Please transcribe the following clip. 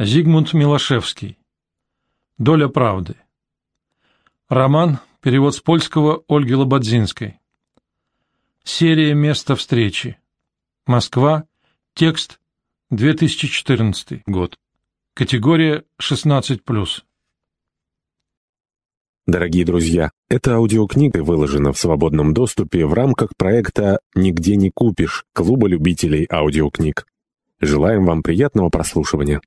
Зигмунд Милошевский. Доля правды. Роман. Перевод с польского Ольги Лободзинской. Серия «Место встречи». Москва. Текст. 2014 год. Категория 16+. Дорогие друзья, эта аудиокнига выложена в свободном доступе в рамках проекта «Нигде не купишь» Клуба любителей аудиокниг. Желаем вам приятного прослушивания.